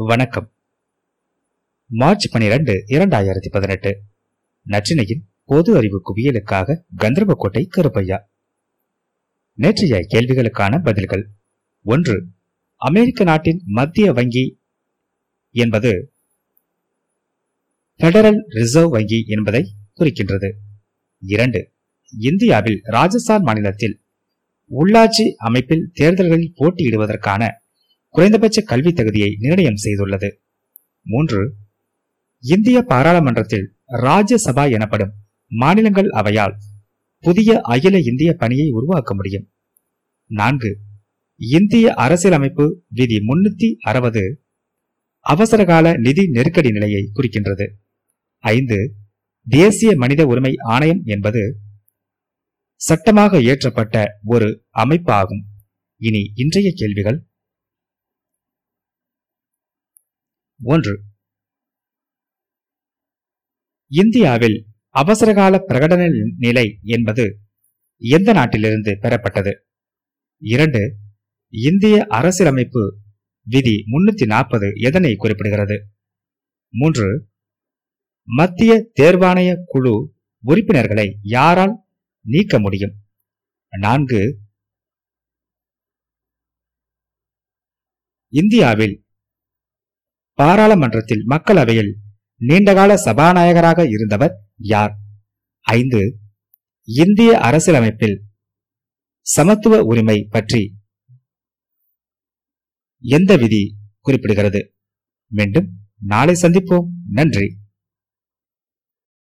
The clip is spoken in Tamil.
வணக்கம். மார்ச் பனிரெண்டு இரண்டாயிரத்தி பதினெட்டு. நற்றினையின் பொது அறிவு குவியலுக்காக கந்தர்வக்கோட்டை கருப்பையா. நேற்றைய கேள்விகளுக்கான பதில்கள். ஒன்று அமெரிக்க நாட்டின் மத்திய வங்கி என்பது பெடரல் ரிசர்வ் வங்கி என்பதை குறிக்கின்றது. இரண்டு இந்தியாவில் ராஜஸ்தான் மாநிலத்தில் உள்ளாட்சி அமைப்பில் தேர்தல்களில் போட்டியிடுவதற்கான குறைந்தபட்ச கல்வி தகுதியை நிர்ணயம் செய்துள்ளது. மூன்று இந்திய பாராளுமன்றத்தில் ராஜ்யசபா எனப்படும் மாநிலங்கள் அவையால் புதிய அகில இந்திய பணியை உருவாக்க முடியும். நான்கு இந்திய அரசியலமைப்பு விதி முன்னூத்தி அறுபது அவசரகால நிதி நெருக்கடி நிலையை குறிக்கின்றது. ஐந்து தேசிய மனித உரிமை ஆணையம் என்பது சட்டமாக இயற்றப்பட்ட ஒரு அமைப்பாகும். இனி இன்றைய கேள்விகள். ஒன்று. இந்தியாவில் அவசரகால பிரகடன நிலை என்பது எந்த நாட்டிலிருந்து பெறப்பட்டது? இரண்டு இந்திய அரசியலமைப்பு விதி முன்னூத்தி நாற்பது எதனை குறிப்பிடுகிறது? மூன்று மத்திய தேர்வாணைய குழு உறுப்பினர்களை யாரால் நீக்க முடியும்? நான்கு இந்தியாவில் பாராளுமன்றத்தில் மக்களவையில் நீண்டகால சபாநாயகராக இருந்தவர் யார்? ஐந்து. இந்திய அரசியலமைப்பில் சமத்துவ உரிமை பற்றி எந்த விதி குறிப்பிடுகிறது? மீண்டும் நாளை சந்திப்போம். நன்றி.